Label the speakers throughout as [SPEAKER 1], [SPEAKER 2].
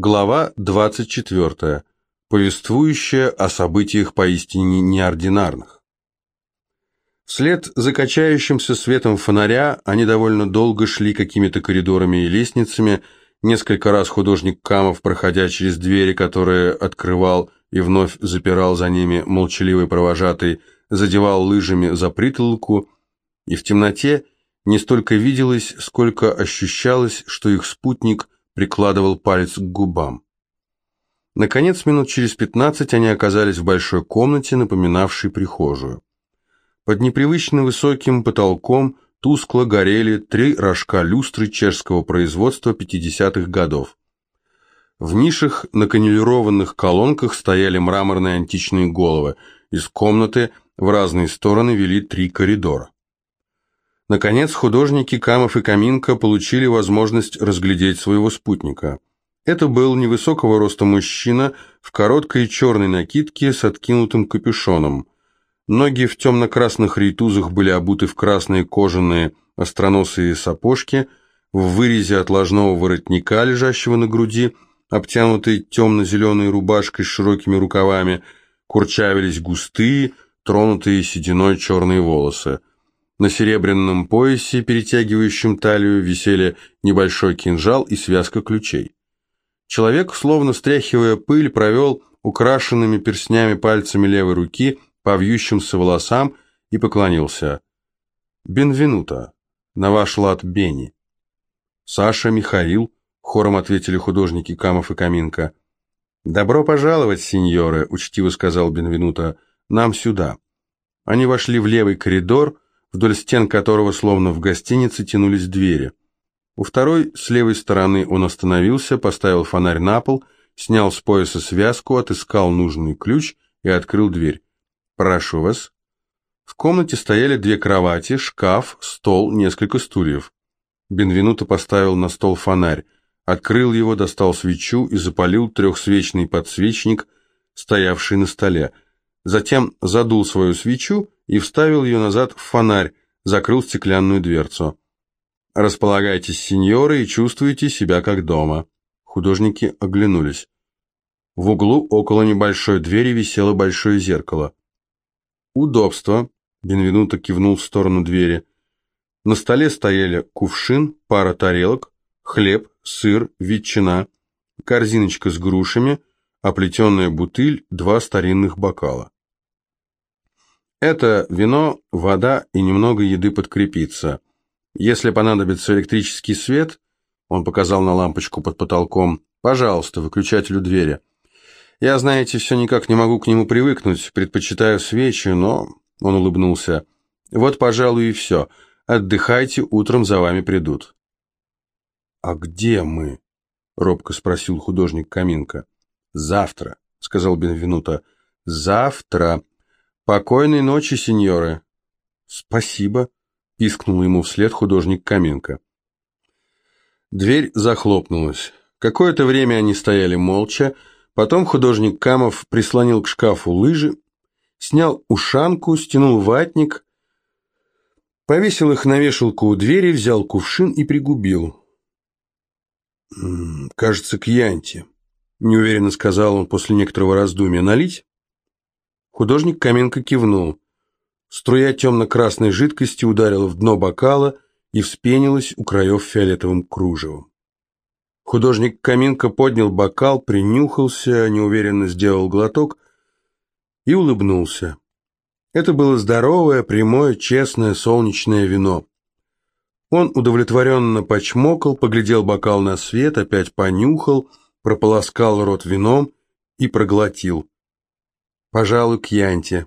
[SPEAKER 1] Глава 24. Повествующая о событиях поистине неординарных. Вслед за качающимся светом фонаря они довольно долго шли какими-то коридорами и лестницами. Несколько раз художник Камов, проходя через двери, которые открывал и вновь запирал за ними молчаливый провожатый, задевал лыжами за притолку, и в темноте не столько виделось, сколько ощущалось, что их спутник – прикладывал палец к губам. Наконец, минут через пятнадцать они оказались в большой комнате, напоминавшей прихожую. Под непривычно высоким потолком тускло горели три рожка люстры чешского производства 50-х годов. В нишах на канилированных колонках стояли мраморные античные головы. Из комнаты в разные стороны вели три коридора. Наконец, художники Камов и Каминка получили возможность разглядеть своего спутника. Это был невысокого роста мужчина в короткой черной накидке с откинутым капюшоном. Ноги в темно-красных рейтузах были обуты в красные кожаные остроносые сапожки, в вырезе отложного воротника, лежащего на груди, обтянутой темно-зеленой рубашкой с широкими рукавами, курчавились густые, тронутые сединой черные волосы. На серебряном поясе, перетягивающем талию, висели небольшой кинжал и связка ключей. Человек, словно стряхивая пыль, провел украшенными перстнями пальцами левой руки по вьющимся волосам и поклонился. «Бенвенуто, на ваш лад Бени». «Саша, Михаил», — хором ответили художники Камов и Каминка. «Добро пожаловать, сеньоры», — учтиво сказал Бенвенуто, — «нам сюда». Они вошли в левый коридор, — вдоль стен которого, словно в гостинице, тянулись двери. У второй, с левой стороны, он остановился, поставил фонарь на пол, снял с пояса связку, отыскал нужный ключ и открыл дверь. «Прошу вас». В комнате стояли две кровати, шкаф, стол, несколько стульев. Бенвенуто поставил на стол фонарь, открыл его, достал свечу и запалил трехсвечный подсвечник, стоявший на столе. Затем задул свою свечу и вставил ее назад в фонарь, закрыл стеклянную дверцу. «Располагайтесь, сеньоры, и чувствуйте себя как дома». Художники оглянулись. В углу около небольшой двери висело большое зеркало. «Удобство», — Бенвенуто кивнул в сторону двери. На столе стояли кувшин, пара тарелок, хлеб, сыр, ветчина, корзиночка с грушами, оплетенная бутыль, два старинных бокала. Это вино, вода и немного еды подкрепиться. Если понадобится электрический свет, он показал на лампочку под потолком, пожалуйста, выключателю двери. Я, знаете, все никак не могу к нему привыкнуть, предпочитаю свечи, но... Он улыбнулся. Вот, пожалуй, и все. Отдыхайте, утром за вами придут. А где мы? Робко спросил художник Каминка. Завтра, сказал Бенвенуто. Завтра. «Покойной ночи, сеньоры!» «Спасибо!» – пискнул ему вслед художник Каменко. Дверь захлопнулась. Какое-то время они стояли молча, потом художник Камов прислонил к шкафу лыжи, снял ушанку, стянул ватник, повесил их на вешалку у двери, взял кувшин и пригубил. «Кажется, к Янте», — неуверенно сказал он после некоторого раздумья. «Налить?» Художник Каменко кивнул. Струя темно-красной жидкости ударила в дно бокала и вспенилась у краев фиолетовым кружевом. Художник Каменко поднял бокал, принюхался, неуверенно сделал глоток и улыбнулся. Это было здоровое, прямое, честное, солнечное вино. Он удовлетворенно почмокал, поглядел бокал на свет, опять понюхал, прополоскал рот вином и проглотил. Пожалуй, к Янте.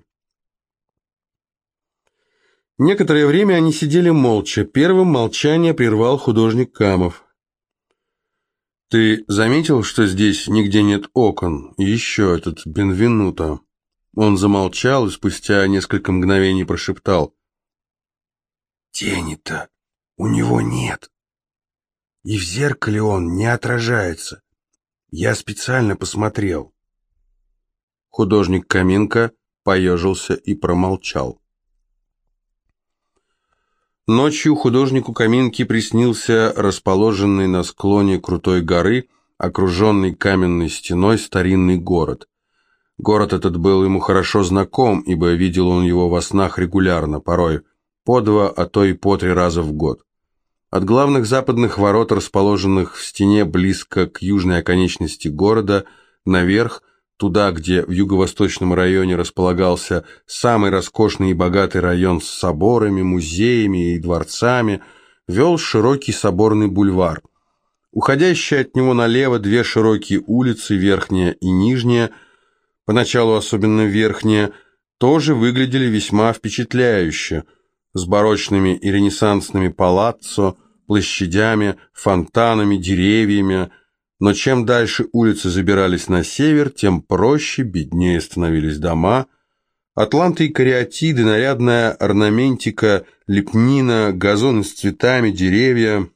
[SPEAKER 1] Некоторое время они сидели молча. Первым молчание прервал художник Камов. «Ты заметил, что здесь нигде нет окон? Еще этот Бенвенуто?» Он замолчал и спустя несколько мгновений прошептал. «Тени-то у него нет. И в зеркале он не отражается. Я специально посмотрел. Художник Каминка поежился и промолчал. Ночью художнику Каминки приснился расположенный на склоне крутой горы окруженный каменной стеной старинный город. Город этот был ему хорошо знаком, ибо видел он его во снах регулярно, порой по два, а то и по три раза в год. От главных западных ворот, расположенных в стене близко к южной оконечности города, наверх, туда, где в юго-восточном районе располагался самый роскошный и богатый район с соборами, музеями и дворцами, вел широкий соборный бульвар. Уходящие от него налево две широкие улицы, верхняя и нижняя, поначалу особенно верхняя, тоже выглядели весьма впечатляюще – с барочными и ренессансными палаццо, площадями, фонтанами, деревьями, но чем дальше улицы забирались на север, тем проще, беднее становились дома. Атланты и кариатиды, нарядная орнаментика, лепнина, газоны с цветами, деревья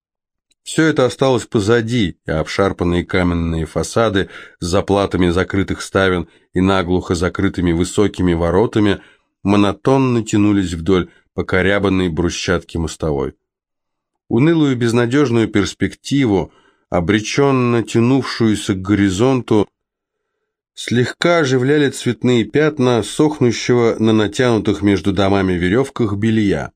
[SPEAKER 1] – все это осталось позади, и обшарпанные каменные фасады с заплатами закрытых ставен и наглухо закрытыми высокими воротами – монотонно тянулись вдоль покорябанной брусчатки мостовой. Унылую безнадежную перспективу, обреченно тянувшуюся к горизонту, слегка оживляли цветные пятна сохнущего на натянутых между домами веревках белья.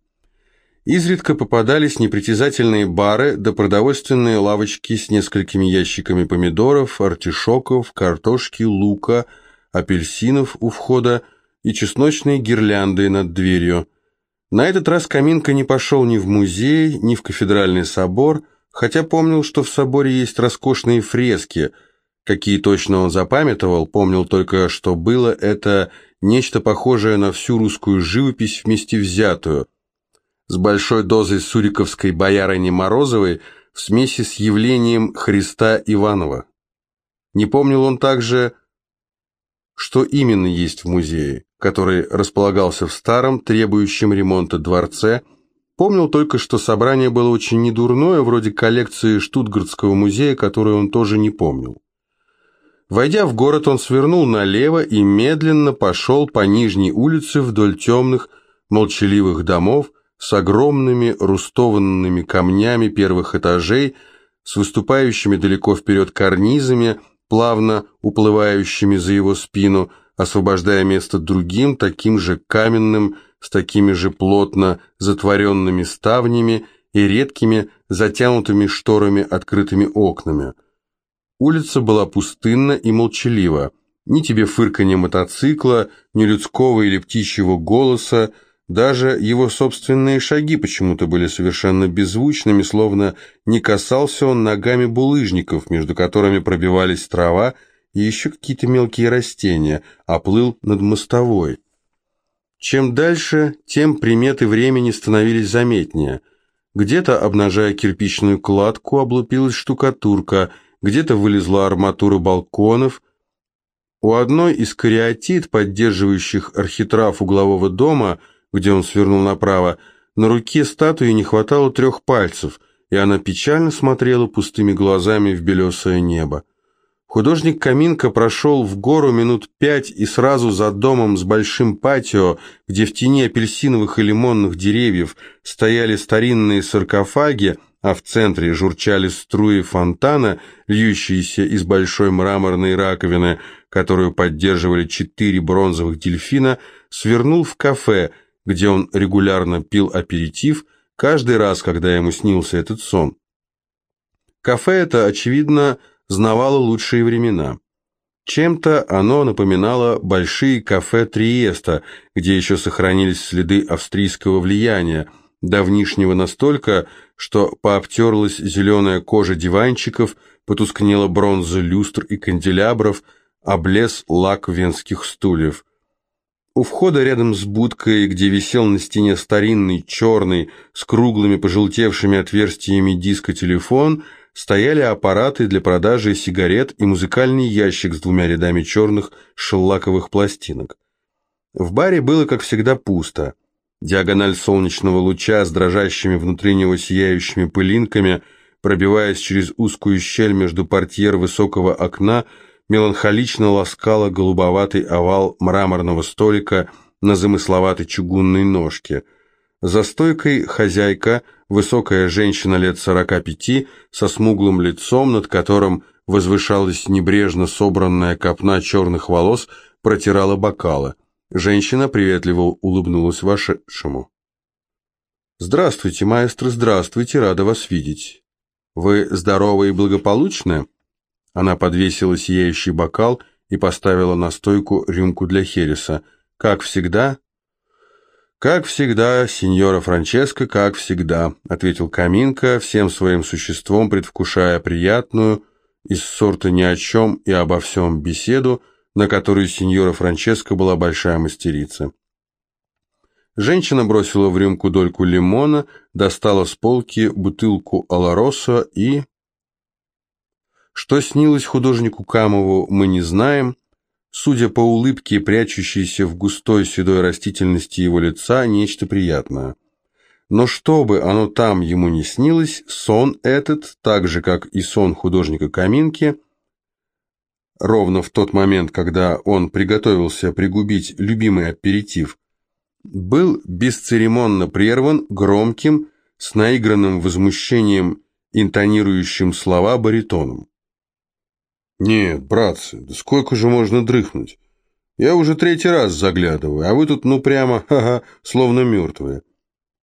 [SPEAKER 1] Изредка попадались непритязательные бары да продовольственные лавочки с несколькими ящиками помидоров, артишоков, картошки, лука, апельсинов у входа, и чесночные гирлянды над дверью. На этот раз Каминка не пошел ни в музей, ни в кафедральный собор, хотя помнил, что в соборе есть роскошные фрески. Какие точно он запамятовал, помнил только, что было это нечто похожее на всю русскую живопись вместе взятую, с большой дозой суриковской боярыни Морозовой в смеси с явлением Христа Иванова. Не помнил он также, что именно есть в музее который располагался в старом, требующем ремонта дворце, помнил только, что собрание было очень недурное, вроде коллекции Штутгартского музея, которую он тоже не помнил. Войдя в город, он свернул налево и медленно пошел по нижней улице вдоль темных, молчаливых домов с огромными рустованными камнями первых этажей, с выступающими далеко вперед карнизами, плавно уплывающими за его спину – освобождая место другим, таким же каменным, с такими же плотно затворенными ставнями и редкими, затянутыми шторами открытыми окнами. Улица была пустынна и молчалива. Ни тебе фырканья мотоцикла, ни людского или птичьего голоса, даже его собственные шаги почему-то были совершенно беззвучными, словно не касался он ногами булыжников, между которыми пробивались трава и еще какие-то мелкие растения, оплыл над мостовой. Чем дальше, тем приметы времени становились заметнее. Где-то, обнажая кирпичную кладку, облупилась штукатурка, где-то вылезла арматура балконов. У одной из кариатид, поддерживающих архитрав углового дома, где он свернул направо, на руке статуи не хватало трех пальцев, и она печально смотрела пустыми глазами в белесое небо. Художник Каминка прошел в гору минут пять и сразу за домом с большим патио, где в тени апельсиновых и лимонных деревьев стояли старинные саркофаги, а в центре журчали струи фонтана, льющиеся из большой мраморной раковины, которую поддерживали четыре бронзовых дельфина, свернул в кафе, где он регулярно пил аперитив, каждый раз, когда ему снился этот сон. Кафе это, очевидно, знавало лучшие времена. Чем-то оно напоминало большие кафе Триеста, где еще сохранились следы австрийского влияния, давнишнего настолько, что пообтерлась зеленая кожа диванчиков, потускнела бронза люстр и канделябров, облез лак венских стульев. У входа рядом с будкой, где висел на стене старинный черный с круглыми пожелтевшими отверстиями диско-телефон – стояли аппараты для продажи сигарет и музыкальный ящик с двумя рядами черных шеллаковых пластинок. В баре было, как всегда, пусто. Диагональ солнечного луча с дрожащими внутри него сияющими пылинками, пробиваясь через узкую щель между портьер высокого окна, меланхолично ласкала голубоватый овал мраморного столика на замысловатой чугунной ножке. За стойкой хозяйка – Высокая женщина лет сорока пяти, со смуглым лицом, над которым возвышалась небрежно собранная копна черных волос, протирала бокалы. Женщина приветливо улыбнулась вошедшему. «Здравствуйте, маэстро, здравствуйте, рада вас видеть. Вы здоровы и благополучны?» Она подвесила сияющий бокал и поставила на стойку рюмку для Хереса. «Как всегда?» «Как всегда, сеньора Франческо, как всегда», — ответил Каминка, всем своим существом предвкушая приятную, из сорта ни о чем и обо всем беседу, на которую сеньора Франческо была большая мастерица. Женщина бросила в рюмку дольку лимона, достала с полки бутылку Алароса и... Что снилось художнику Камову, мы не знаем. Судя по улыбке, прячущейся в густой седой растительности его лица, нечто приятное. Но чтобы оно там ему не снилось, сон этот, так же, как и сон художника Каминки, ровно в тот момент, когда он приготовился пригубить любимый аперитив, был бесцеремонно прерван громким, с наигранным возмущением, интонирующим слова баритоном. «Нет, братцы, да сколько же можно дрыхнуть? Я уже третий раз заглядываю, а вы тут ну прямо, ха-ха, словно мертвые».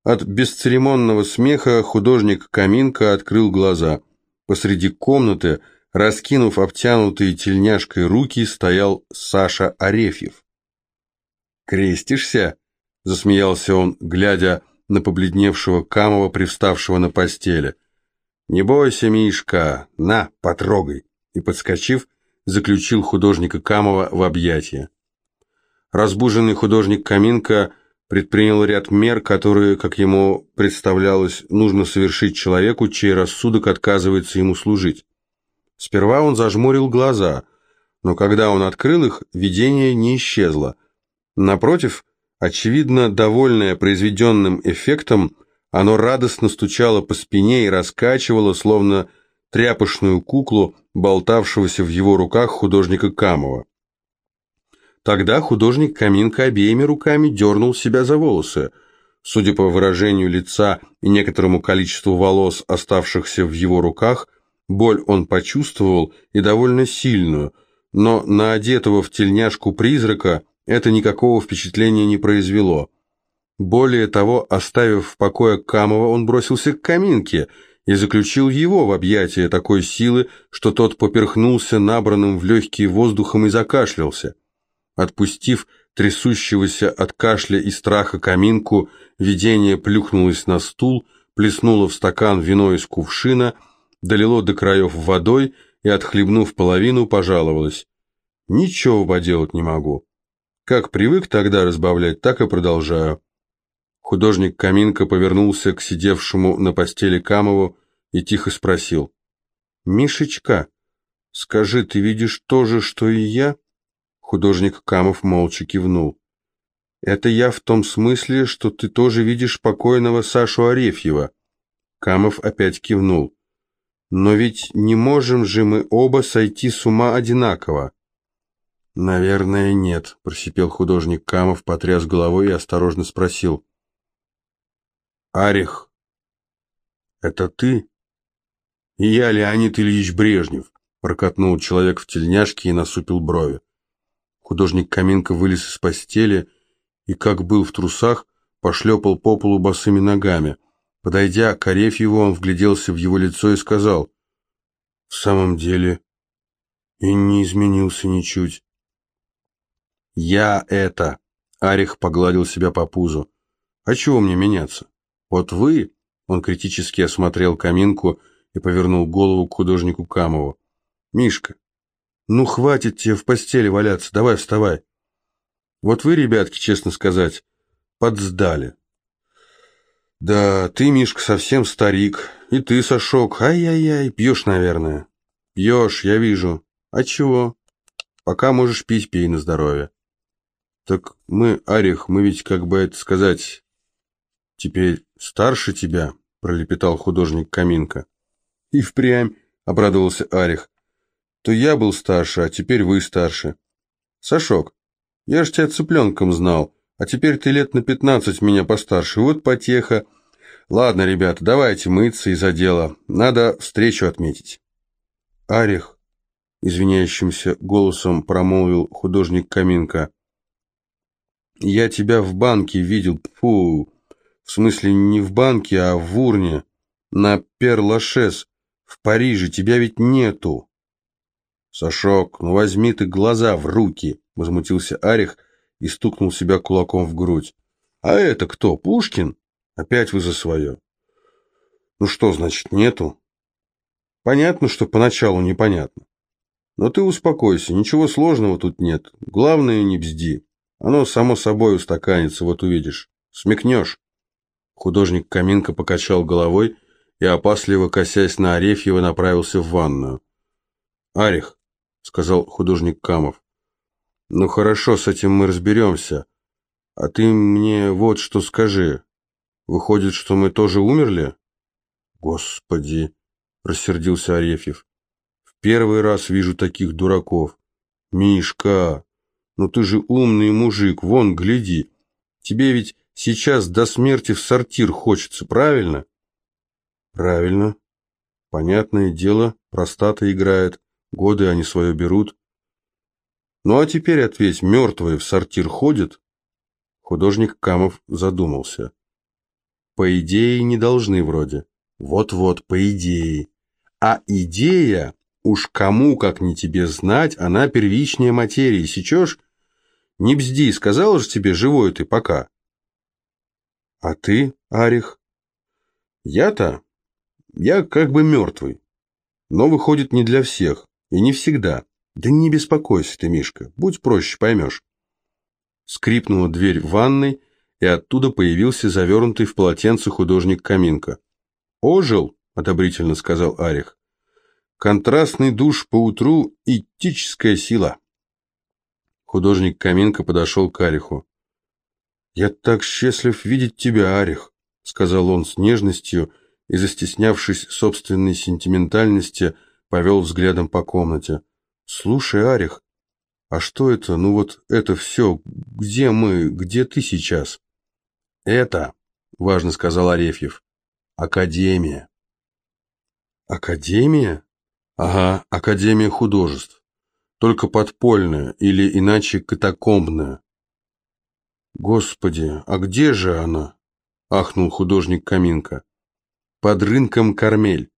[SPEAKER 1] От бесцеремонного смеха художник Каминка открыл глаза. Посреди комнаты, раскинув обтянутые тельняшкой руки, стоял Саша Арефьев. «Крестишься?» — засмеялся он, глядя на побледневшего Камова, привставшего на постели. «Не бойся, Мишка, на, потрогай!» И, подскочив, заключил художника Камова в объятия. Разбуженный художник Каминка предпринял ряд мер, которые, как ему представлялось, нужно совершить человеку, чей рассудок отказывается ему служить. Сперва он зажмурил глаза, но когда он открыл их, видение не исчезло. Напротив, Очевидно, довольное произведенным эффектом, оно радостно стучало по спине и раскачивало, словно тряпочную куклу, болтавшегося в его руках художника Камова. Тогда художник Каминка обеими руками дернул себя за волосы. Судя по выражению лица и некоторому количеству волос, оставшихся в его руках, боль он почувствовал и довольно сильную, но на одетого в тельняшку призрака это никакого впечатления не произвело. Более того, оставив в покое Камова, он бросился к Каминке и заключил его в объятия такой силы, что тот поперхнулся набранным в легкие воздухом и закашлялся. Отпустив трясущегося от кашля и страха Каминку, видение плюхнулось на стул, плеснуло в стакан вино из кувшина, долило до краев водой и, отхлебнув половину, пожаловалось. «Ничего поделать не могу». Как привык тогда разбавлять, так и продолжаю. Художник Каминка повернулся к сидевшему на постели Камову и тихо спросил. «Мишечка, скажи, ты видишь то же, что и я?» Художник Камов молча кивнул. «Это я в том смысле, что ты тоже видишь покойного Сашу Арефьева». Камов опять кивнул. «Но ведь не можем же мы оба сойти с ума одинаково». «Наверное, нет», — просипел художник Камов, потряс головой и осторожно спросил. «Арих, это ты?» «И я, Леонид Ильич Брежнев», — прокатнул человек в тельняшке и насупил брови. Художник Каменко вылез из постели и, как был в трусах, пошлепал по полу босыми ногами. Подойдя к Арефьеву, он вгляделся в его лицо и сказал, «В самом деле, и не изменился ничуть». «Я это...» — Арих погладил себя по пузу. «А чего мне меняться? Вот вы...» — он критически осмотрел каминку и повернул голову к художнику Камову. «Мишка, ну хватит тебе в постели валяться, давай вставай. Вот вы, ребятки, честно сказать, подсдали. Да, ты, Мишка, совсем старик, и ты, Сашок, ай-яй-яй, пьешь, наверное. Пьешь, я вижу. А чего? Пока можешь пить, пей на здоровье. Так мы, Арих, мы ведь, как бы это сказать, теперь старше тебя, пролепетал художник Каминка. И впрямь, обрадовался Арих. То я был старше, а теперь вы старше. Сашок, я ж тебя цыпленком знал, а теперь ты лет на пятнадцать меня постарше, вот потеха. Ладно, ребята, давайте мыться и за дело, надо встречу отметить. Арих, извиняющимся голосом промолвил художник Каминка. Я тебя в банке видел, фу, в смысле не в банке, а в урне, на Перлашес, в Париже, тебя ведь нету. Сашок, ну возьми ты глаза в руки, возмутился Арих и стукнул себя кулаком в грудь. А это кто, Пушкин? Опять вы за свое. Ну что значит нету? Понятно, что поначалу непонятно. Но ты успокойся, ничего сложного тут нет. Главное, не бзди. Оно само собой устаканится, вот увидишь. Смекнешь. Художник Каминка покачал головой и, опасливо косясь на Арефьева, направился в ванную. «Арих», — сказал художник Камов, — «ну хорошо, с этим мы разберемся. А ты мне вот что скажи. Выходит, что мы тоже умерли?» «Господи!» — рассердился Арефьев. «В первый раз вижу таких дураков. Мишка, ну ты же умный мужик, вон, гляди. Тебе ведь сейчас до смерти в сортир хочется, правильно?» «Правильно. Понятное дело, простата играет, годы они свое берут. Ну а теперь ответь, мертвые в сортир ходят?» Художник Камов задумался. «По идее, не должны вроде». Вот-вот, по идее. А идея, уж кому, как не тебе знать, она первичнее материи, сечешь? Не бзди, сказал же тебе, живой ты пока. А ты, Арих? Я-то? Я как бы мертвый. Но выходит не для всех, и не всегда. Да не беспокойся ты, Мишка, будь проще, поймешь. Скрипнула дверь в ванной, и оттуда появился завернутый в полотенце художник Каминка. «Ожил», — одобрительно сказал Арих. «Контрастный душ поутру — этическая сила». Художник Каминка подошел к Ариху. «Я так счастлив видеть тебя, Арих», — сказал он с нежностью и, застеснявшись собственной сентиментальности, повел взглядом по комнате. «Слушай, Арих, а что это, ну вот это все, где мы, где ты сейчас?» «Это», — важно сказал Арефьев, Академия. Академия? Ага, Академия художеств. Только подпольная, или иначе катакомбная. Господи, а где же она? Ахнул художник Каминка. Под рынком Кармель.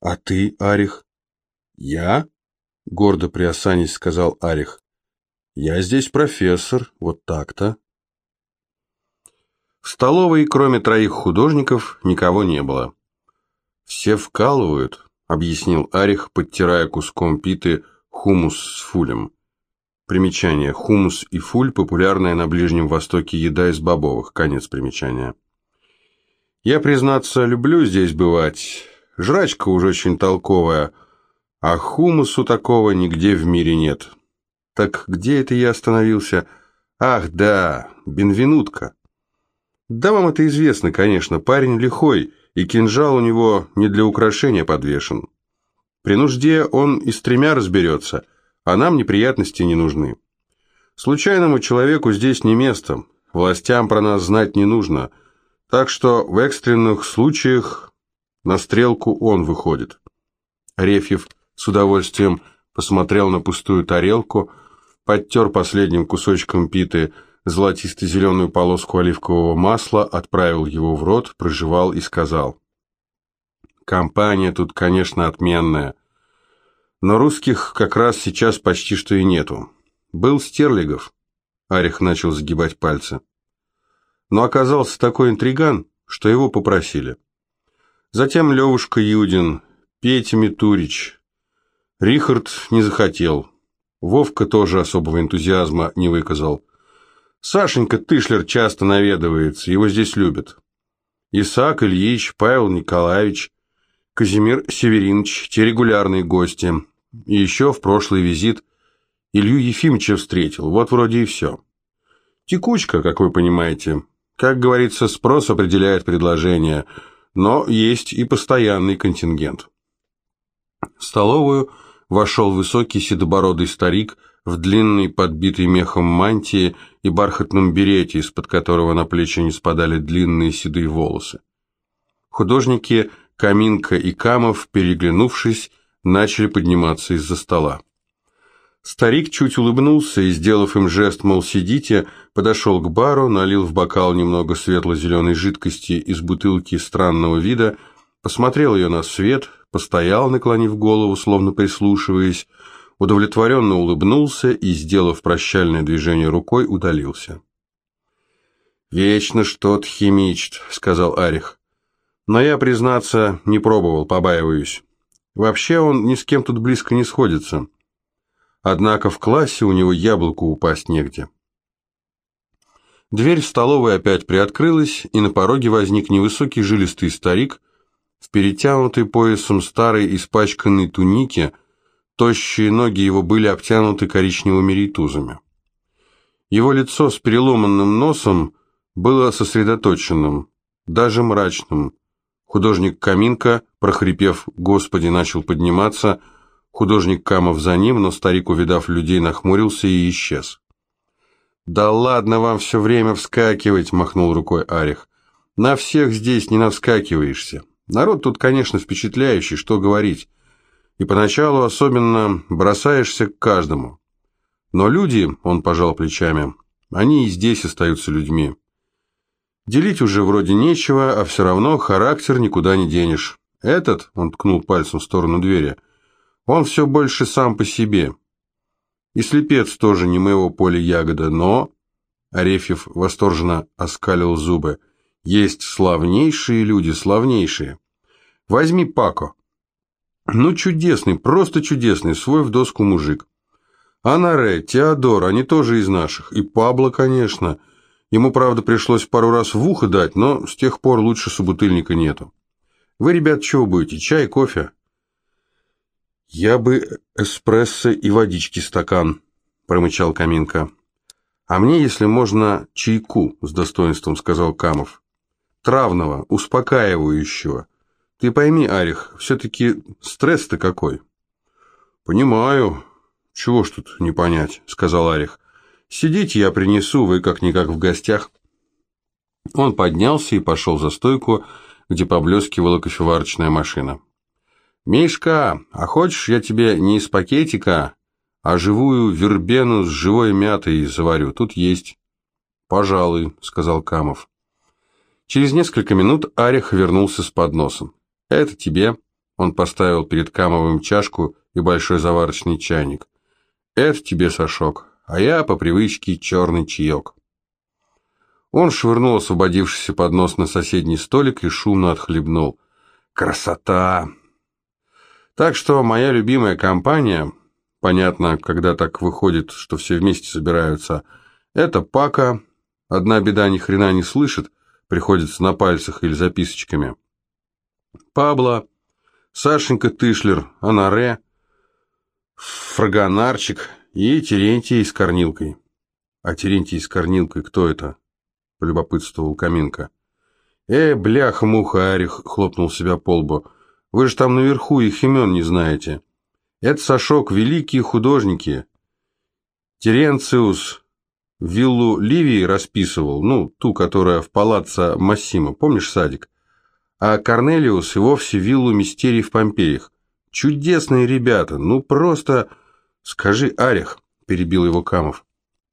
[SPEAKER 1] А ты, Арих? Я? Гордо приосанясь, сказал Арих. Я здесь профессор, вот так-то. В столовой, кроме троих художников, никого не было. «Все вкалывают», — объяснил Арих, подтирая куском питы хумус с фулем. Примечание. Хумус и фуль – популярная на Ближнем Востоке еда из бобовых. Конец примечания. Я, признаться, люблю здесь бывать. Жрачка уже очень толковая, а хумусу такого нигде в мире нет. Так где это я остановился? Ах, да, Бенвенутка. Да вам это известно, конечно, парень лихой, и кинжал у него не для украшения подвешен. При нужде он и с тремя разберется, а нам неприятности не нужны. Случайному человеку здесь не место, властям про нас знать не нужно, так что в экстренных случаях на стрелку он выходит. Рефьев с удовольствием посмотрел на пустую тарелку, подтер последним кусочком питы золотисто-зеленую полоску оливкового масла, отправил его в рот, прожевал и сказал. «Компания тут, конечно, отменная, но русских как раз сейчас почти что и нету. Был Стерлигов». Арих начал загибать пальцы. Но оказался такой интриган, что его попросили. Затем Левушка Юдин, Петя Митурич. Рихард не захотел. Вовка тоже особого энтузиазма не выказал. Сашенька Тышлер часто наведывается, его здесь любят. Исаак Ильич, Павел Николаевич, Казимир Северинович, те регулярные гости. И еще в прошлый визит Илью Ефимовича встретил, вот вроде и все. Текучка, как вы понимаете. Как говорится, спрос определяет предложение, но есть и постоянный контингент. В столовую вошел высокий седобородый старик в длинной подбитой мехом мантии и бархатном берете, из-под которого на плечи не спадали длинные седые волосы. Художники Каминка и Камов, переглянувшись, начали подниматься из-за стола. Старик чуть улыбнулся и, сделав им жест, мол, сидите, подошел к бару, налил в бокал немного светло-зеленой жидкости из бутылки странного вида, посмотрел ее на свет, постоял, наклонив голову, словно прислушиваясь, удовлетворенно улыбнулся и, сделав прощальное движение рукой, удалился. «Вечно что-то химичит», — сказал Арих. «Но я, признаться, не пробовал, побаиваюсь. Вообще он ни с кем тут близко не сходится». Однако в классе у него яблоку упасть негде. Дверь в столовой опять приоткрылась, и на пороге возник невысокий жилистый старик в перетянутой поясом старой испачканной тунике, тощие ноги его были обтянуты коричневыми рейтузами. Его лицо с переломанным носом было сосредоточенным, даже мрачным. Художник Каминка, прохрипев «Господи!», начал подниматься – Художник Камов за ним, но старик, увидав людей, нахмурился и исчез. «Да ладно вам все время вскакивать!» – махнул рукой Арих. «На всех здесь не навскакиваешься. Народ тут, конечно, впечатляющий, что говорить. И поначалу особенно бросаешься к каждому. Но люди, – он пожал плечами, – они и здесь остаются людьми. Делить уже вроде нечего, а все равно характер никуда не денешь. Этот, – он ткнул пальцем в сторону двери – он все больше сам по себе. И слепец тоже не моего поля ягода, но...» Арефьев восторженно оскалил зубы. «Есть славнейшие люди, славнейшие. Возьми Пако. Ну, чудесный, просто чудесный, свой в доску мужик. Анаре, Теодор, они тоже из наших. И Пабло, конечно. Ему, правда, пришлось пару раз в ухо дать, но с тех пор лучше собутыльника нету. Вы, ребят, чего будете, чай, кофе?» «Я бы эспрессо и водички стакан», — промычал Каминка. «А мне, если можно, чайку», — с достоинством сказал Камов. «Травного, успокаивающего. Ты пойми, Арих, все-таки стресс-то какой?» «Понимаю. Чего ж тут не понять», — сказал Арих. «Сидите, я принесу, вы как-никак в гостях». Он поднялся и пошел за стойку, где поблескивала кофеварочная машина. «Мишка, а хочешь, я тебе не из пакетика, а живую вербену с живой мятой заварю? Тут есть». «Пожалуй», — сказал Камов. Через несколько минут Арих вернулся с подносом. «Это тебе». Он поставил перед Камовым чашку и большой заварочный чайник. «Это тебе, Сашок, а я по привычке черный чаек». Он швырнул освободившийся поднос на соседний столик и шумно отхлебнул. «Красота! Так что моя любимая компания, понятно, когда так выходит, что все вместе собираются, это Пака, одна беда ни хрена не слышит, приходится на пальцах или записочками. Пабло, Сашенька Тышлер, Анаре, Фрагонарчик и Терентий с Корнилкой. А Терентий с Корнилкой кто это? Полюбопытствовал Каминка. «Э, бляха-муха, Арих!» — хлопнул себя по лбу. Вы же там наверху их имен не знаете. Это, Сашок, великие художники. Теренциус виллу Ливии расписывал, ну, ту, которая в палаццо Массимо, помнишь, садик? А Корнелиус и вовсе виллу Мистерий в Помпеях. Чудесные ребята, ну просто... Скажи, Орех, перебил его Камов.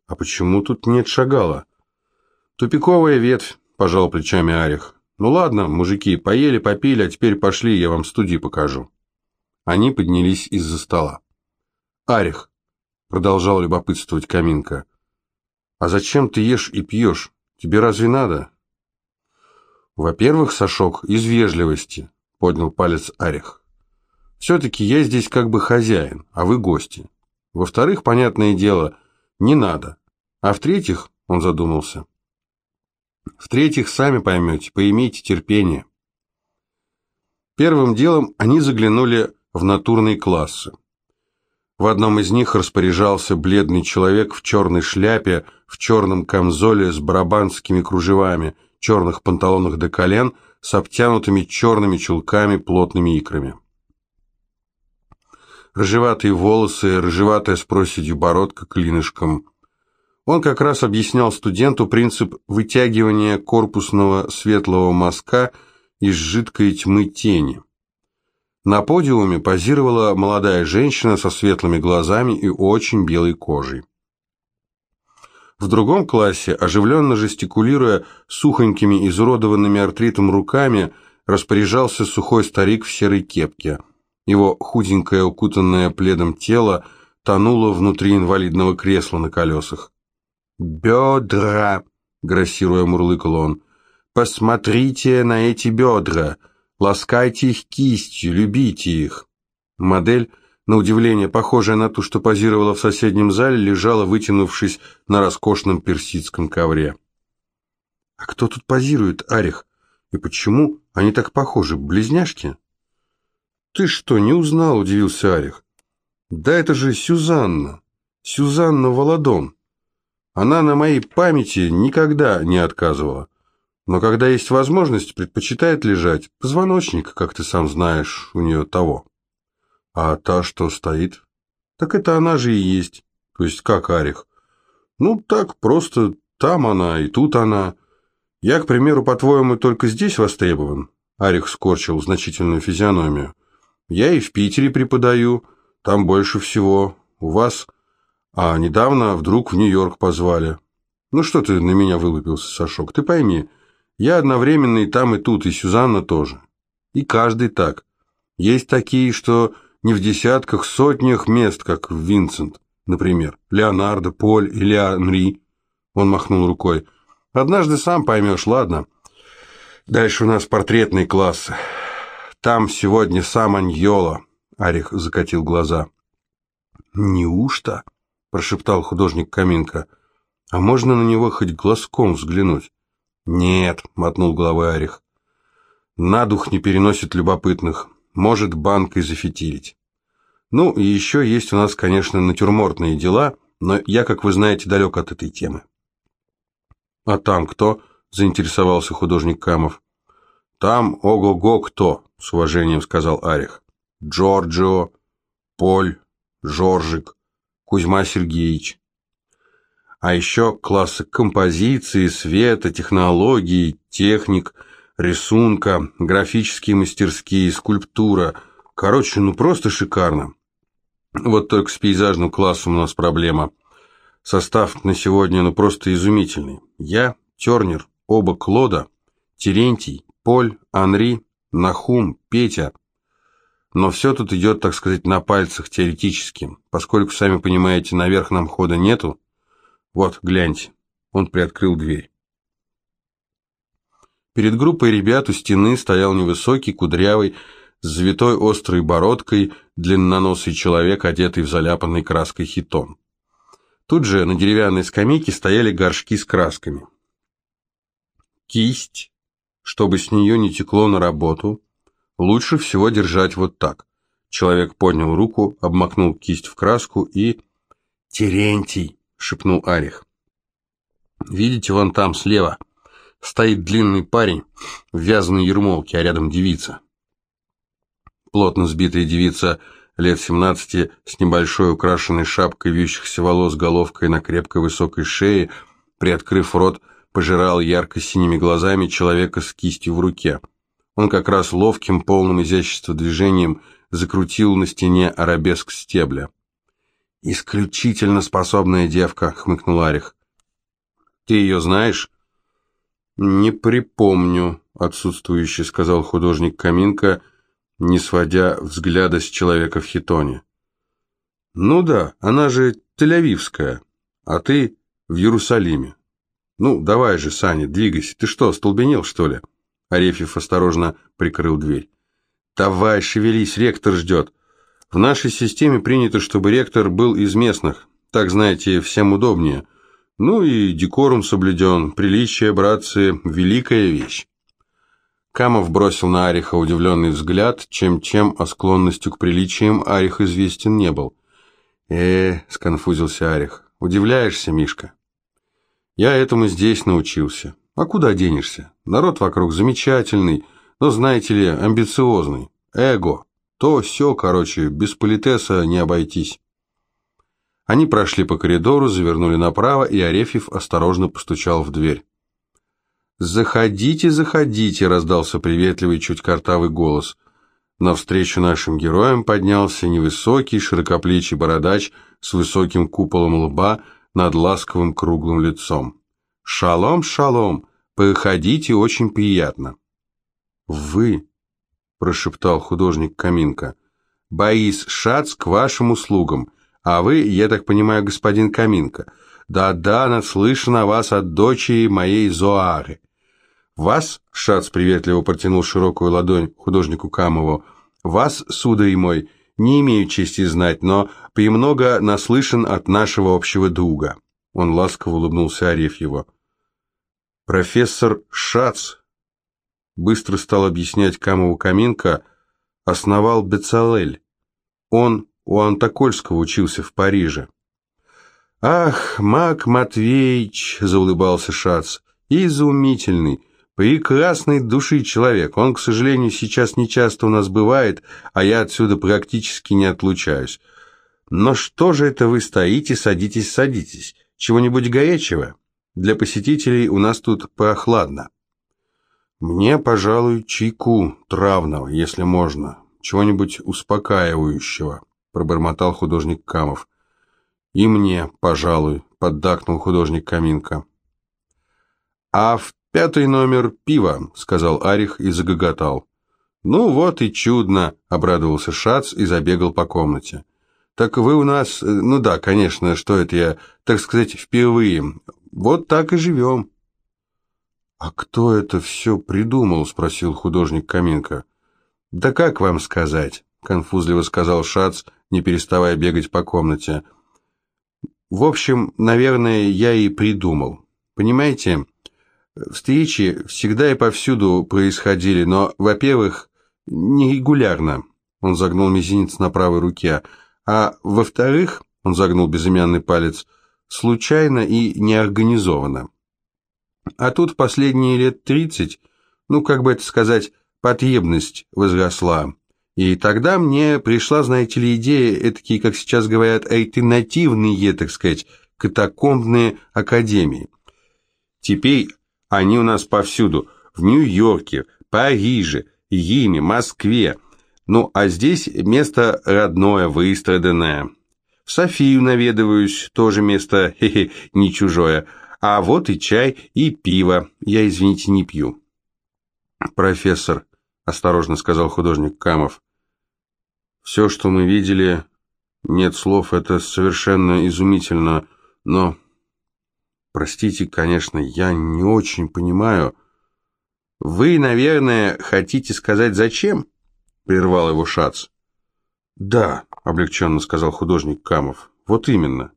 [SPEAKER 1] А почему тут нет шагала? Тупиковая ветвь, пожал плечами Орех. «Ну ладно, мужики, поели, попили, а теперь пошли, я вам студии покажу». Они поднялись из-за стола. «Арих», — продолжал любопытствовать Каминка, — «а зачем ты ешь и пьешь? Тебе разве надо?» «Во-первых, Сашок, из вежливости», — поднял палец Арих. «Все-таки я здесь как бы хозяин, а вы гости. Во-вторых, понятное дело, не надо. А в-третьих, — он задумался, — в-третьих, сами поймете, поимейте терпение. Первым делом они заглянули в натурные классы. В одном из них распоряжался бледный человек в черной шляпе, в черном камзоле с барабанскими кружевами, черных панталонах до колен, с обтянутыми черными чулками, плотными икрами. Рыжеватые волосы, рыжеватая с проседью бородка клинышком, он как раз объяснял студенту принцип вытягивания корпусного светлого мазка из жидкой тьмы тени. На подиуме позировала молодая женщина со светлыми глазами и очень белой кожей. В другом классе, оживленно жестикулируя сухонькими, изуродованными артритом руками, распоряжался сухой старик в серой кепке. Его худенькое, укутанное пледом тело тонуло внутри инвалидного кресла на колесах. «Бедра!» — грассируя мурлыкал он. «Посмотрите на эти бедра! Ласкайте их кистью, любите их!» Модель, на удивление похожая на ту, что позировала в соседнем зале, лежала, вытянувшись на роскошном персидском ковре. «А кто тут позирует, Арих? И почему они так похожи? Близняшки?» «Ты что, не узнал?» – удивился Арих. «Да это же Сюзанна! Сюзанна Володон!» Она на моей памяти никогда не отказывала. Но когда есть возможность, предпочитает лежать. Позвоночник, как ты сам знаешь, у нее того. А та, что стоит? Так это она же и есть. То есть как Арих? Ну, так, просто там она и тут она. Я, к примеру, по-твоему, только здесь востребован? Арих скорчил значительную физиономию. Я и в Питере преподаю, там больше всего. У вас а недавно вдруг в Нью-Йорк позвали. Ну что ты на меня вылупился, Сашок? Ты пойми, я одновременно и там, и тут, и Сюзанна тоже. И каждый так. Есть такие, что не в десятках, сотнях мест, как Винсент, например. Леонардо, Поль или Анри. Он махнул рукой. Однажды сам поймешь, ладно. Дальше у нас портретный класс. Там сегодня сам Аньола. Арих закатил глаза. Неужто? прошептал художник Каминка. «А можно на него хоть глазком взглянуть?» «Нет», — мотнул головой Арих. «На дух не переносит любопытных. Может банкой зафитилить». «Ну, и еще есть у нас, конечно, натюрмортные дела, но я, как вы знаете, далек от этой темы». «А там кто?» — заинтересовался художник Камов. «Там ого-го кто», — с уважением сказал Арих. «Джорджио, Поль, Жоржик, Кузьма Сергеевич. А еще классы композиции, света, технологии, техник, рисунка, графические мастерские, скульптура. Короче, ну просто шикарно. Вот только с пейзажным классом у нас проблема. Состав на сегодня ну просто изумительный. Я, Тернер, оба Клода, Терентий, Поль, Анри, Нахум, Петя – но все тут идет, так сказать, на пальцах теоретически, поскольку, сами понимаете, наверх нам хода нету. Вот, гляньте. Он приоткрыл дверь. Перед группой ребят у стены стоял невысокий, кудрявый, с завитой острой бородкой, длинноносый человек, одетый в заляпанный краской хитон. Тут же на деревянной скамейке стояли горшки с красками. Кисть, чтобы с нее не текло на работу, Лучше всего держать вот так. Человек поднял руку, обмакнул кисть в краску и... «Терентий!» — шепнул Арих. «Видите, вон там, слева, стоит длинный парень в вязаной ермолке, а рядом девица». Плотно сбитая девица лет семнадцати с небольшой украшенной шапкой вьющихся волос головкой на крепкой высокой шее, приоткрыв рот, пожирал ярко-синими глазами человека с кистью в руке. Он как раз ловким, полным изящества движением закрутил на стене арабеск стебля. «Исключительно способная девка», — хмыкнул Арих. «Ты ее знаешь?» «Не припомню», — отсутствующий сказал художник Каминка, не сводя взгляда с человека в хитоне. «Ну да, она же тель-авивская, а ты в Иерусалиме. Ну, давай же, Саня, двигайся. Ты что, столбенел, что ли?» Арефьев осторожно прикрыл дверь. «Давай, шевелись, ректор ждет. В нашей системе принято, чтобы ректор был из местных. Так, знаете, всем удобнее. Ну и декорум соблюден. Приличие, братцы, великая вещь». Камов бросил на Ариха удивленный взгляд, чем-чем, а склонностью к приличиям Арих известен не был. э сконфузился Арих, — «удивляешься, Мишка?» «Я этому здесь научился. А куда денешься? Народ вокруг замечательный, но, знаете ли, амбициозный. Эго. То, все, короче, без политеса не обойтись. Они прошли по коридору, завернули направо, и Арефьев осторожно постучал в дверь. «Заходите, заходите», — раздался приветливый, чуть картавый голос. Навстречу нашим героям поднялся невысокий, широкоплечий бородач с высоким куполом лба над ласковым круглым лицом. «Шалом, шалом! Походите, очень приятно!» «Вы!» — прошептал художник Каминка. «Боис Шац к вашим услугам, а вы, я так понимаю, господин Каминка. Да-да, наслышан о вас от дочери моей Зоары. Вас, Шац приветливо протянул широкую ладонь художнику Камову, вас, сударь мой, не имею чести знать, но премного наслышан от нашего общего друга. Он ласково улыбнулся Арефьеву. Профессор Шац, быстро стал объяснять Камову Каминка, основал Бецалель. Он у Антокольского учился в Париже. «Ах, Мак Матвеич!» — заулыбался Шац. «Изумительный! Прекрасной души человек. Он, к сожалению, сейчас не часто у нас бывает, а я отсюда практически не отлучаюсь. Но что же это вы стоите, садитесь, садитесь? Чего-нибудь горячего? Для посетителей у нас тут прохладно. Мне, пожалуй, чайку травного, если можно. Чего-нибудь успокаивающего, пробормотал художник Камов. И мне, пожалуй, поддакнул художник Каминка. А в «Пятый номер пива», — сказал Арих и загоготал. «Ну вот и чудно», — обрадовался Шац и забегал по комнате. «Так вы у нас... Э, ну да, конечно, что это я, так сказать, впервые. Вот так и живем». «А кто это все придумал?» — спросил художник Каминка. «Да как вам сказать?» — конфузливо сказал Шац, не переставая бегать по комнате. «В общем, наверное, я и придумал. Понимаете, Встречи всегда и повсюду происходили, но, во-первых, нерегулярно. Он загнул мизинец на правой руке. А во-вторых, он загнул безымянный палец, случайно и неорганизованно. А тут последние лет тридцать, ну, как бы это сказать, потребность возросла. И тогда мне пришла, знаете ли, идея, этакие, как сейчас говорят, альтернативные, так сказать, катакомбные академии. Теперь они у нас повсюду. В Нью-Йорке, Париже, Риме, Москве. Ну, а здесь место родное, выстраданное. В Софию наведываюсь, тоже место, хе -хе, не чужое. А вот и чай, и пиво. Я, извините, не пью. Профессор, осторожно сказал художник Камов. Все, что мы видели, нет слов, это совершенно изумительно, но Простите, конечно, я не очень понимаю. Вы, наверное, хотите сказать зачем? Прервал его Шац. Да, облегченно сказал художник Камов. Вот именно.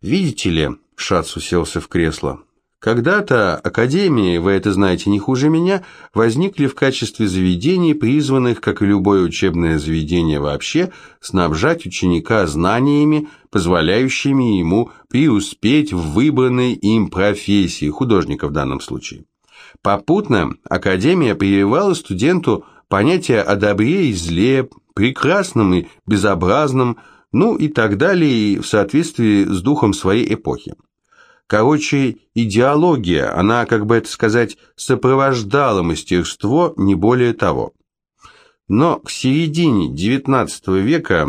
[SPEAKER 1] Видите ли, Шац уселся в кресло. Когда-то академии, вы это знаете не хуже меня, возникли в качестве заведений, призванных, как и любое учебное заведение вообще, снабжать ученика знаниями, позволяющими ему преуспеть в выбранной им профессии, художника в данном случае. Попутно академия прививала студенту понятия о добре и зле, прекрасном и безобразном, ну и так далее в соответствии с духом своей эпохи. Короче, идеология, она, как бы это сказать, сопровождала мастерство, не более того. Но к середине XIX века,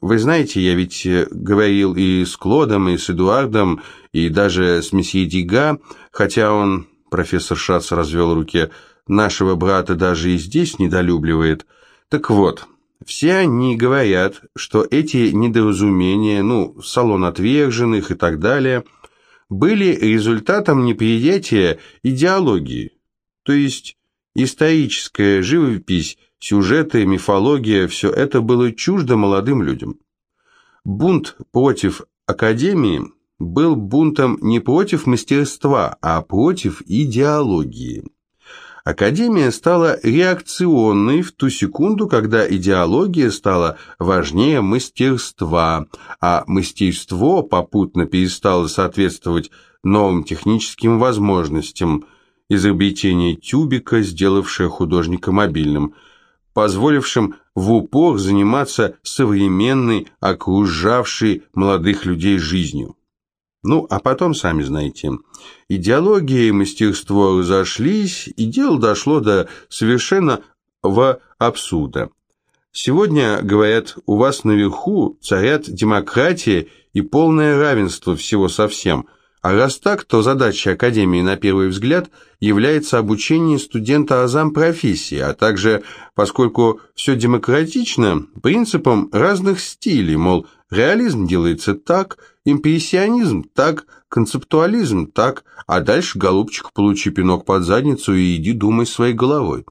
[SPEAKER 1] вы знаете, я ведь э, говорил и с Клодом, и с Эдуардом, и даже с месье Дига, хотя он, профессор Шац развел руки, нашего брата даже и здесь недолюбливает. Так вот, все они говорят, что эти недоразумения, ну, салон отверженных и так далее – были результатом неприятия идеологии, то есть историческая живопись, сюжеты, мифология – все это было чуждо молодым людям. Бунт против академии был бунтом не против мастерства, а против идеологии. Академия стала реакционной в ту секунду, когда идеология стала важнее мастерства, а мастерство попутно перестало соответствовать новым техническим возможностям, изобретение тюбика, сделавшее художника мобильным, позволившим в упор заниматься современной, окружавшей молодых людей жизнью. Ну, а потом, сами знаете, идеология и мастерство разошлись, и дело дошло до совершенно в абсурда. Сегодня, говорят, у вас наверху царят демократия и полное равенство всего со всем. А раз так, то задача Академии, на первый взгляд, является обучение студента азам профессии, а также, поскольку все демократично, принципом разных стилей, мол, реализм делается так, импрессионизм так, концептуализм так, а дальше, голубчик, получи пинок под задницу и иди думай своей головой.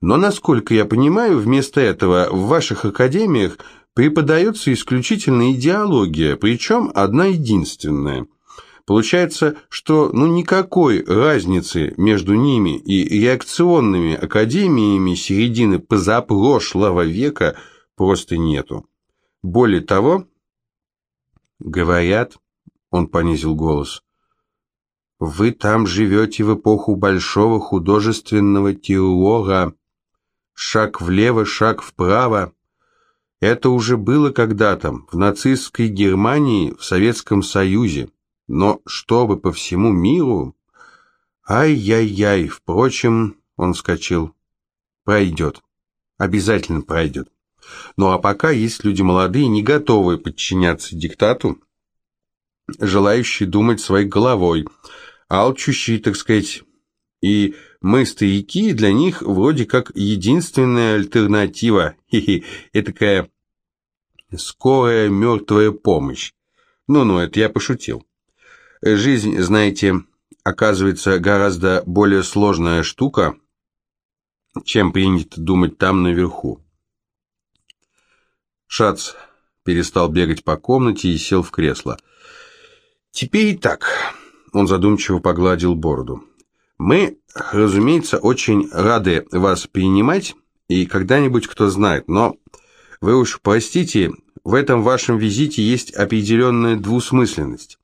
[SPEAKER 1] Но, насколько я понимаю, вместо этого в ваших академиях преподается исключительно идеология, причем одна единственная. Получается, что ну никакой разницы между ними и реакционными академиями середины позапрошлого века просто нету. Более того, говорят, он понизил голос, вы там живете в эпоху большого художественного террора, Шаг влево, шаг вправо. Это уже было когда-то, в нацистской Германии, в Советском Союзе. Но чтобы по всему миру... Ай-яй-яй, впрочем, он вскочил. Пройдет. Обязательно пройдет. Ну а пока есть люди молодые, не готовые подчиняться диктату, желающие думать своей головой, алчущие, так сказать, и мы, стояки, для них вроде как единственная альтернатива. Хе-хе, этакая скорая мертвая помощь. Ну-ну, это я пошутил. Жизнь, знаете, оказывается гораздо более сложная штука, чем принято думать там наверху. Шац перестал бегать по комнате и сел в кресло. «Теперь и так», — он задумчиво погладил бороду. Мы, разумеется, очень рады вас принимать, и когда-нибудь кто знает, но вы уж простите, в этом вашем визите есть определенная двусмысленность.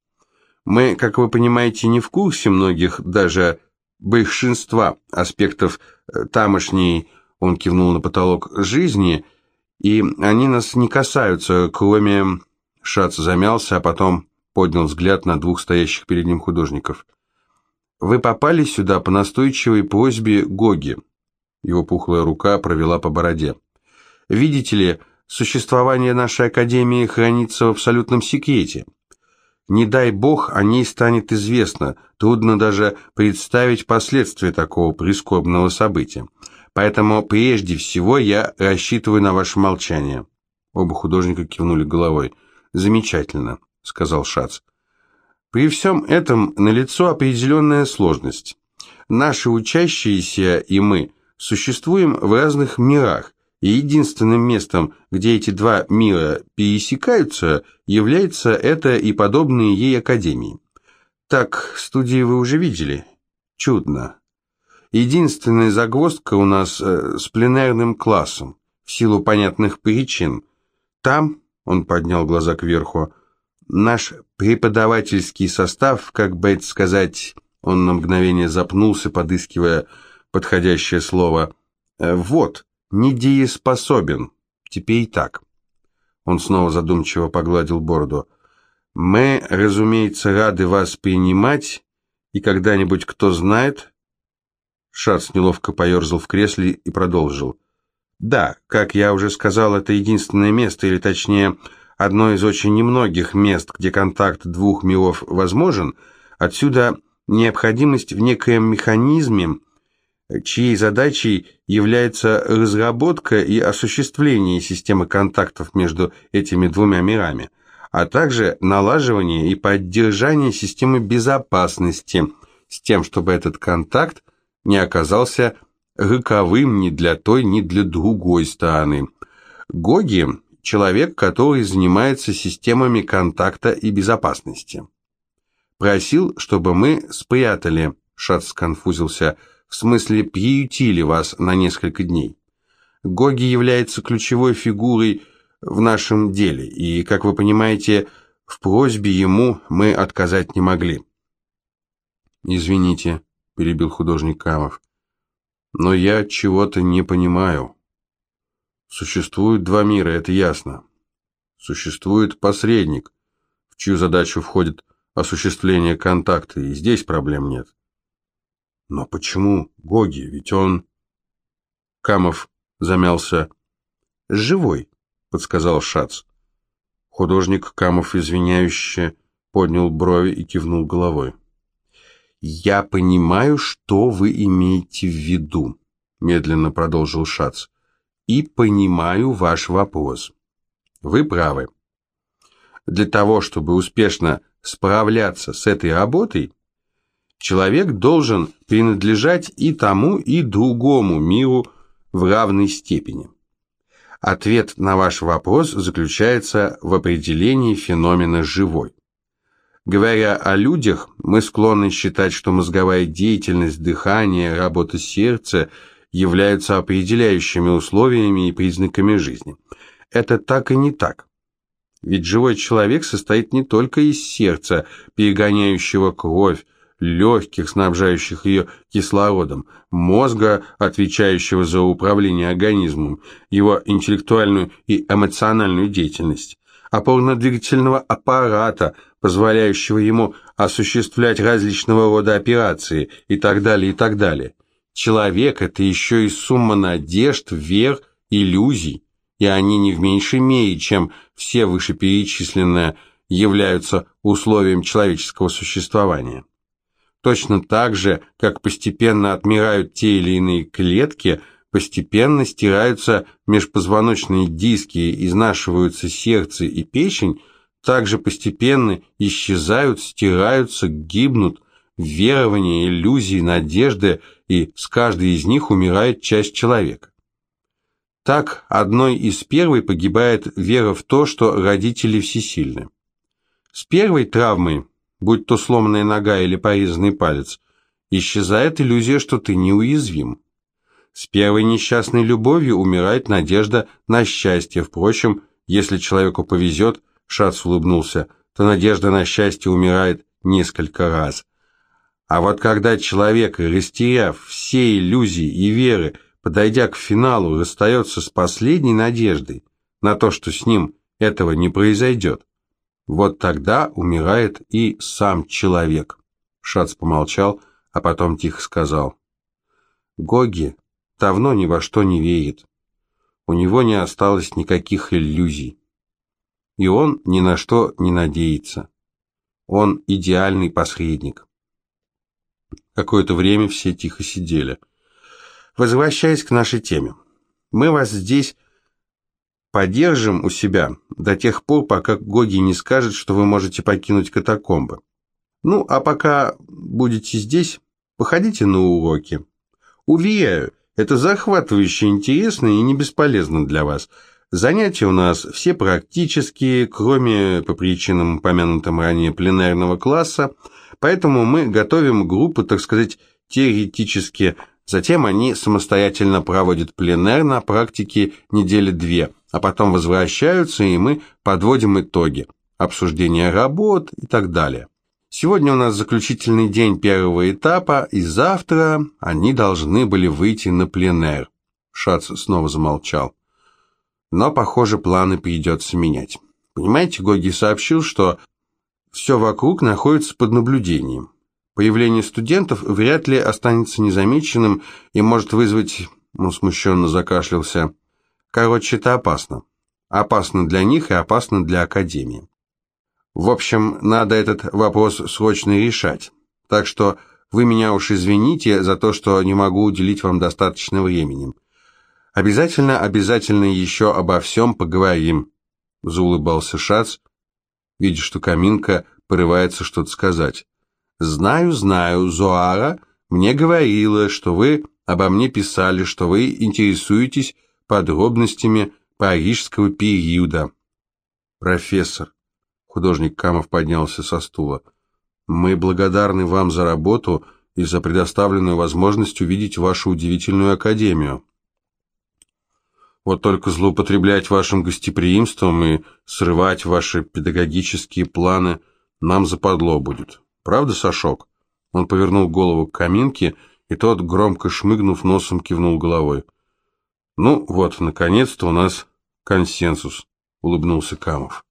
[SPEAKER 1] Мы, как вы понимаете, не в курсе многих, даже большинства аспектов э, тамошней, он кивнул на потолок, жизни, и они нас не касаются, кроме... Шац замялся, а потом поднял взгляд на двух стоящих перед ним художников – вы попали сюда по настойчивой просьбе Гоги. Его пухлая рука провела по бороде. Видите ли, существование нашей академии хранится в абсолютном секрете. Не дай бог о ней станет известно, трудно даже представить последствия такого прискорбного события. Поэтому прежде всего я рассчитываю на ваше молчание. Оба художника кивнули головой. «Замечательно», — сказал Шац. При всем этом налицо определенная сложность. Наши учащиеся и мы существуем в разных мирах, и единственным местом, где эти два мира пересекаются, является это и подобные ей академии. Так, студии вы уже видели? Чудно. Единственная загвоздка у нас э, с пленарным классом, в силу понятных причин. Там, он поднял глаза кверху, Наш преподавательский состав, как бы это сказать, он на мгновение запнулся, подыскивая подходящее слово. «Э, вот, недееспособен. Теперь так. Он снова задумчиво погладил бороду. Мы, разумеется, рады вас принимать, и когда-нибудь, кто знает... Шац неловко поерзал в кресле и продолжил. Да, как я уже сказал, это единственное место, или точнее одно из очень немногих мест, где контакт двух миров возможен, отсюда необходимость в некоем механизме, чьей задачей является разработка и осуществление системы контактов между этими двумя мирами, а также налаживание и поддержание системы безопасности с тем, чтобы этот контакт не оказался роковым ни для той, ни для другой стороны. Гоги человек, который занимается системами контакта и безопасности. Просил, чтобы мы спрятали, Шац сконфузился, в смысле приютили вас на несколько дней. Гоги является ключевой фигурой в нашем деле, и, как вы понимаете, в просьбе ему мы отказать не могли. «Извините», — перебил художник Камов, — «но я чего-то не понимаю». Существует два мира, это ясно. Существует посредник, в чью задачу входит осуществление контакта, и здесь проблем нет. Но почему Гоги? Ведь он... Камов замялся. «Живой», — подсказал Шац. Художник Камов извиняюще поднял брови и кивнул головой. «Я понимаю, что вы имеете в виду», — медленно продолжил Шац, — «и понимаю ваш вопрос. Вы правы. Для того, чтобы успешно справляться с этой работой, человек должен принадлежать и тому, и другому миру в равной степени. Ответ на ваш вопрос заключается в определении феномена «живой». Говоря о людях, мы склонны считать, что мозговая деятельность, дыхание, работа сердца являются определяющими условиями и признаками жизни. Это так и не так. Ведь живой человек состоит не только из сердца, перегоняющего кровь, легких, снабжающих ее кислородом, мозга, отвечающего за управление организмом, его интеллектуальную и эмоциональную деятельность, опорно-двигательного аппарата, позволяющего ему осуществлять различного рода операции и так далее, и так далее. Человек – это еще и сумма надежд, вер, иллюзий, и они не в меньшей мере, чем все вышеперечисленные, являются условием человеческого существования. Точно так же, как постепенно отмирают те или иные клетки, постепенно стираются межпозвоночные диски, изнашиваются сердце и печень, также постепенно исчезают, стираются, гибнут верования, иллюзии, надежды, и с каждой из них умирает часть человека. Так, одной из первой погибает вера в то, что родители всесильны. С первой травмой будь то сломанная нога или порезанный палец, исчезает иллюзия, что ты неуязвим. С первой несчастной любовью умирает надежда на счастье. Впрочем, если человеку повезет, Шац улыбнулся, то надежда на счастье умирает несколько раз. А вот когда человек, растеряв все иллюзии и веры, подойдя к финалу, расстается с последней надеждой на то, что с ним этого не произойдет, вот тогда умирает и сам человек. Шац помолчал, а потом тихо сказал. Гоги давно ни во что не верит. У него не осталось никаких иллюзий. И он ни на что не надеется. Он идеальный посредник. Какое-то время все тихо сидели. Возвращаясь к нашей теме. Мы вас здесь Подержим у себя до тех пор, пока Гоги не скажет, что вы можете покинуть катакомбы. Ну, а пока будете здесь, походите на уроки. Уверяю, это захватывающе интересно и не бесполезно для вас. Занятия у нас все практические, кроме по причинам упомянутым ранее пленарного класса, поэтому мы готовим группу, так сказать, теоретически. Затем они самостоятельно проводят пленэр на практике недели две – а потом возвращаются, и мы подводим итоги, обсуждение работ и так далее. Сегодня у нас заключительный день первого этапа, и завтра они должны были выйти на пленэр. Шац снова замолчал. Но, похоже, планы придется менять. Понимаете, Гоги сообщил, что все вокруг находится под наблюдением. Появление студентов вряд ли останется незамеченным и может вызвать... Он смущенно закашлялся. Короче, это опасно. Опасно для них и опасно для Академии. В общем, надо этот вопрос срочно решать. Так что вы меня уж извините за то, что не могу уделить вам достаточно времени. Обязательно, обязательно еще обо всем поговорим, заулыбался Шац, видя, что Каминка порывается что-то сказать. Знаю, знаю, Зоара мне говорила, что вы обо мне писали, что вы интересуетесь подробностями парижского периода. Профессор, художник Камов поднялся со стула, мы благодарны вам за работу и за предоставленную возможность увидеть вашу удивительную академию. Вот только злоупотреблять вашим гостеприимством и срывать ваши педагогические планы нам западло будет. Правда, Сашок? Он повернул голову к каминке, и тот, громко шмыгнув носом, кивнул головой. Ну вот, наконец-то у нас консенсус, улыбнулся Камов.